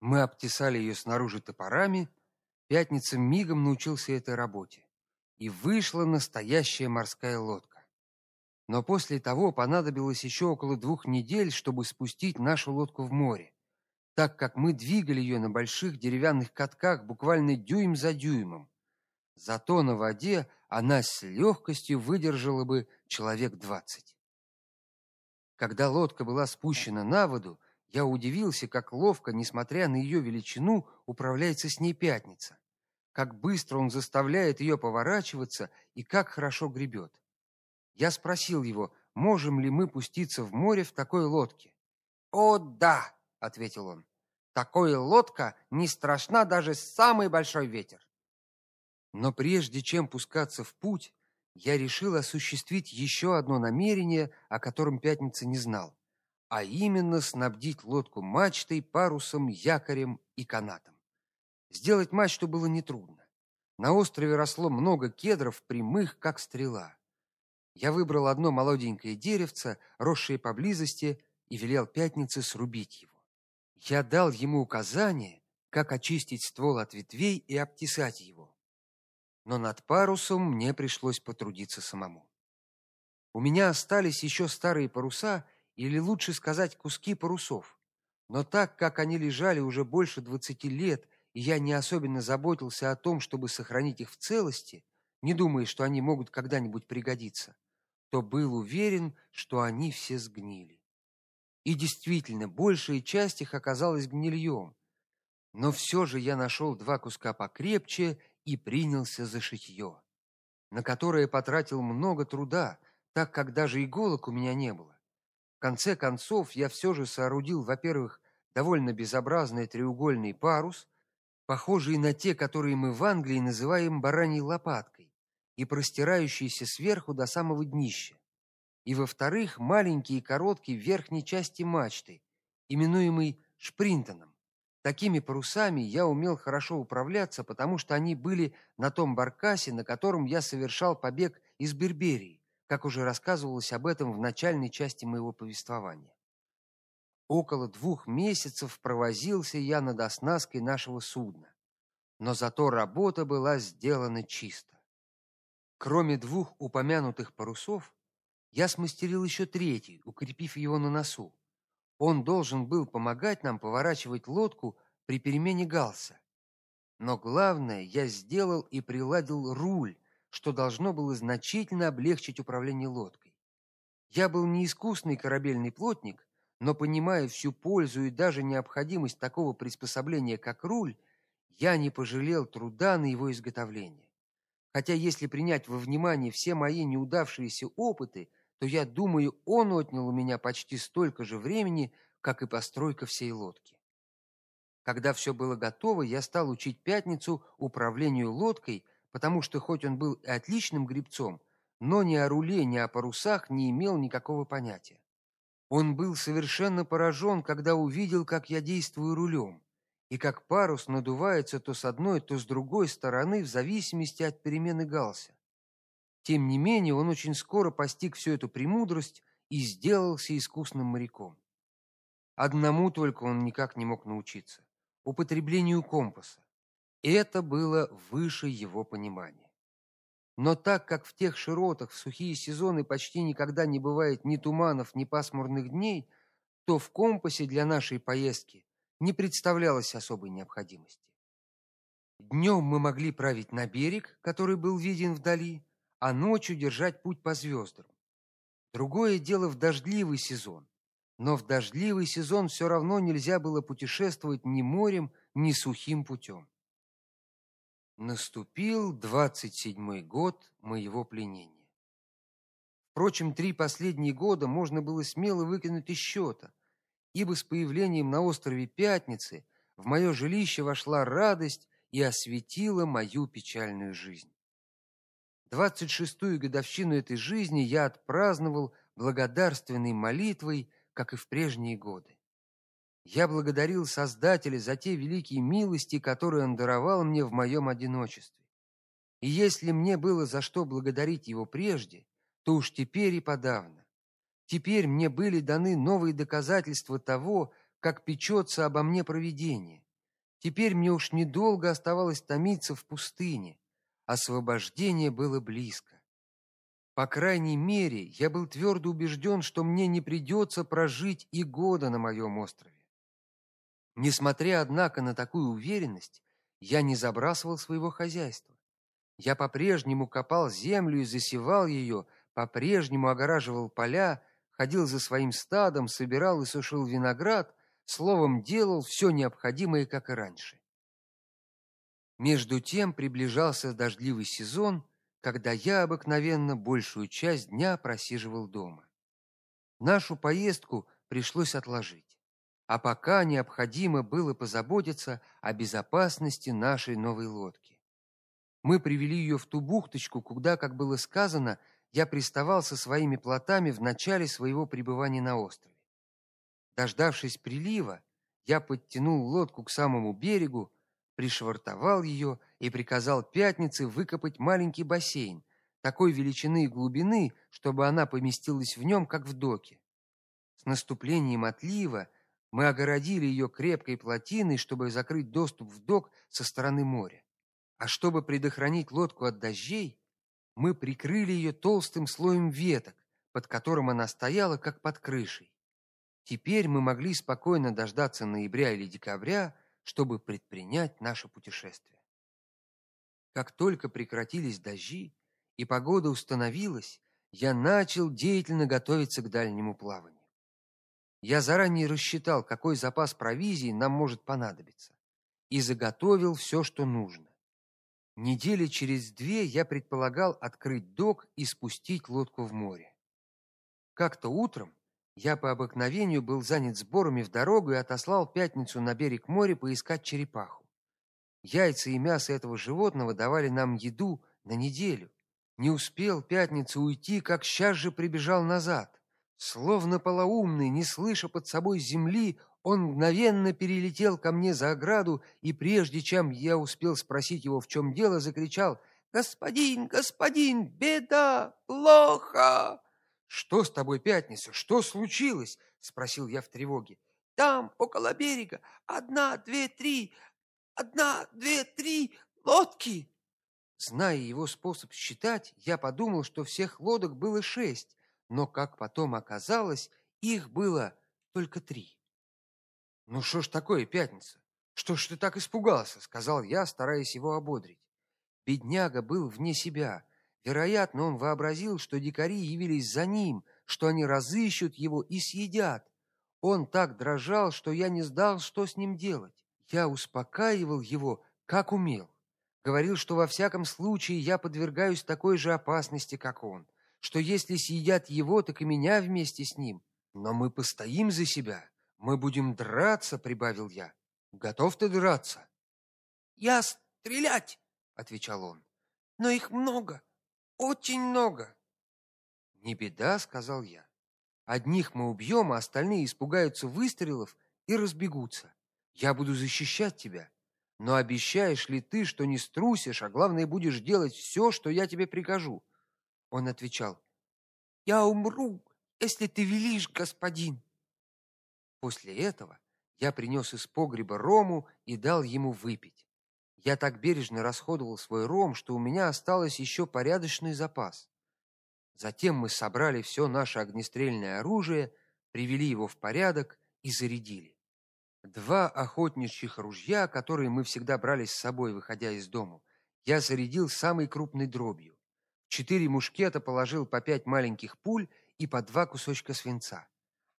Мы обтесали ее снаружи топорами. Пятница мигом научился этой работе, и вышла настоящая морская лодка. Но после того понадобилось еще около двух недель, чтобы спустить нашу лодку в море, так как мы двигали ее на больших деревянных катках буквально дюйм за дюймом. Зато на воде она с легкостью выдержала бы человек двадцать. Когда лодка была спущена на воду, я удивился, как ловко, несмотря на ее величину, управляется с ней пятница. Как быстро он заставляет ее поворачиваться и как хорошо гребет. Я спросил его, можем ли мы пуститься в море в такой лодке. "О, да", ответил он. "Такая лодка не страшна даже самый большой ветер". Но прежде чем пускаться в путь, я решил осуществить еще одно намерение, о котором Пятница не знал а именно снабдить лодку мачтой, парусом, якорем и канатом. Сделать мачту было нетрудно. На острове росло много кедров, прямых как стрела. Я выбрал одно молоденькое деревце, росшее поблизости, и велел Пятнице срубить его. Я дал ему указание, как очистить ствол от ветвей и обтесать его. Но над парусом мне пришлось потрудиться самому. У меня остались еще старые паруса, или лучше сказать, куски парусов. Но так как они лежали уже больше двадцати лет, и я не особенно заботился о том, чтобы сохранить их в целости, не думая, что они могут когда-нибудь пригодиться, то был уверен, что они все сгнили. И действительно, большая часть их оказалась гнильем. Но все же я нашел два куска покрепче и принялся за шитье, на которое потратил много труда, так как даже иголок у меня не было. Конце концов, я все же соорудил, во-первых, довольно безобразный треугольный парус, похожий на те, которые мы в Англии называем бараньей лопаткой, и простирающийся сверху до самого днища. И во-вторых, маленький и короткий в верхней части мачты, именуемый шпринтоном. Такими парусами я умел хорошо управляться, потому что они были на том баркасе, на котором я совершал побег из Берберии как уже рассказывалось об этом в начальной части моего повествования. Около двух месяцев провозился я над оснасткой нашего судна, но зато работа была сделана чисто. Кроме двух упомянутых парусов, я смастерил еще третий, укрепив его на носу. Он должен был помогать нам поворачивать лодку при перемене галса. Но главное, я сделал и приладил руль, что должно было значительно облегчить управление лодкой. Я был не искусный корабельный плотник, но понимая всю пользу и даже необходимость такого приспособления, как руль, я не пожалел труда на его изготовление. Хотя если принять во внимание все мои неудавшиеся опыты, то я думаю, он отнял у меня почти столько же времени, как и постройка всей лодки. Когда все было готово, я стал учить Пятницу управлению лодкой, потому что хоть он был и отличным гребцом, но ни о руле, ни о парусах не имел никакого понятия. Он был совершенно поражен, когда увидел, как я действую рулем, и как парус надувается то с одной, то с другой стороны в зависимости от перемены галса. Тем не менее, он очень скоро постиг всю эту премудрость и сделался искусным моряком. Одному только он никак не мог научиться употреблению компаса. Это было выше его понимания. Но так как в тех широтах в сухие сезоны почти никогда не бывает ни туманов, ни пасмурных дней, то в компасе для нашей поездки не представлялось особой необходимости. Днем мы могли править на берег, который был виден вдали, а ночью держать путь по звездам. Другое дело в дождливый сезон. Но в дождливый сезон все равно нельзя было путешествовать ни морем, ни сухим путем. Наступил двадцать седьмой год моего пленения. Впрочем, три последние года можно было смело выкинуть из счета, ибо с появлением на острове Пятницы в мое жилище вошла радость и осветила мою печальную жизнь. Двадцать шестую годовщину этой жизни я отпраздновал благодарственной молитвой, как и в прежние годы. Я благодарил Создателя за те великие милости, которые он даровал мне в моем одиночестве. И если мне было за что благодарить его прежде, то уж теперь и подавно. Теперь мне были даны новые доказательства того, как печется обо мне провидение, Теперь мне уж недолго оставалось томиться в пустыне. Освобождение было близко. По крайней мере, я был твердо убежден, что мне не придется прожить и года на моем острове. Несмотря однако на такую уверенность, я не забрасывал своего хозяйства. Я по-прежнему копал землю и засевал ее, по-прежнему огораживал поля, ходил за своим стадом, собирал и сушил виноград, словом, делал все необходимое, как и раньше. Между тем приближался дождливый сезон, когда я обыкновенно большую часть дня просиживал дома. Нашу поездку пришлось отложить а пока необходимо было позаботиться о безопасности нашей новой лодки. Мы привели ее в ту бухточку, куда, как было сказано, я приставал со своими плотами в начале своего пребывания на острове. Дождавшись прилива, я подтянул лодку к самому берегу, пришвартовал ее и приказал пятнице выкопать маленький бассейн такой величины и глубины, чтобы она поместилась в нем, как в доке. С наступлением отлива мы огородили ее крепкой плотиной, чтобы закрыть доступ в док со стороны моря. А чтобы предохранить лодку от дождей, мы прикрыли ее толстым слоем веток, под которым она стояла как под крышей. Теперь мы могли спокойно дождаться ноября или декабря, чтобы предпринять наше путешествие. Как только прекратились дожди и погода установилась, я начал деятельно готовиться к дальнему плаванию. Я заранее рассчитал, какой запас провизии нам может понадобиться, и заготовил все, что нужно. Недели через две я предполагал открыть док и спустить лодку в море. Как-то утром я по обыкновению был занят сборами в дорогу и отослал пятницу на берег моря поискать черепаху. Яйца и мясо этого животного давали нам еду на неделю. Не успел пятница уйти, как сейчас же прибежал назад. Словно полоумный, не слыша под собой земли, он мгновенно перелетел ко мне за ограду и прежде чем я успел спросить его, в чем дело, закричал: "Господин, господин, беда, плохо!" "Что с тобой, пятница? Что случилось?" спросил я в тревоге. "Там, около берега, одна, две, три, одна, две, три лодки." Зная его способ считать, я подумал, что всех лодок было шесть но, как потом оказалось, их было только три. Ну что ж такое, пятница? Что ж ты так испугался, сказал я, стараясь его ободрить. Бедняга был вне себя. Вероятно, он вообразил, что дикари явились за ним, что они разыщут его и съедят. Он так дрожал, что я не знал, что с ним делать. Я успокаивал его, как умел. Говорил, что во всяком случае я подвергаюсь такой же опасности, как он что если съедят его, так и меня вместе с ним. Но мы постоим за себя. Мы будем драться, прибавил я. Готов ты драться? Я стрелять, отвечал он. Но их много, очень много. Не беда, сказал я. Одних мы убьем, а остальные испугаются выстрелов и разбегутся. Я буду защищать тебя. Но обещаешь ли ты, что не струсишь, а главное будешь делать все, что я тебе прикажу? Он отвечал: "Я умру, если ты велишь, господин". После этого я принес из погреба рому и дал ему выпить. Я так бережно расходовал свой ром, что у меня осталось еще порядочный запас. Затем мы собрали все наше огнестрельное оружие, привели его в порядок и зарядили. Два охотничьих ружья, которые мы всегда брали с собой, выходя из дому, я зарядил самой крупной дробью четыре мушкета положил по пять маленьких пуль и по два кусочка свинца,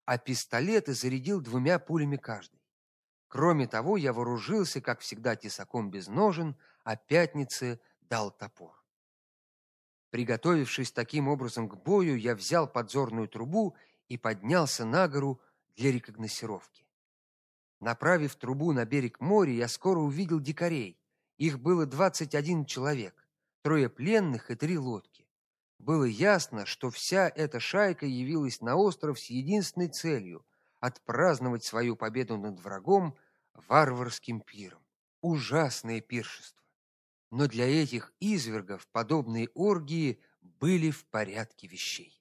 а пистолеты зарядил двумя пулями каждый. Кроме того, я вооружился, как всегда, тесаком без ножен, а пятнице дал топор. Приготовившись таким образом к бою, я взял подзорную трубу и поднялся на гору для рекогносцировки. Направив трубу на берег моря, я скоро увидел дикарей. Их было двадцать один человек трое пленных и три лодки. Было ясно, что вся эта шайка явилась на остров с единственной целью отпраздновать свою победу над врагом варварским пиром. Ужасное пиршество. Но для этих извергов подобные оргии были в порядке вещей.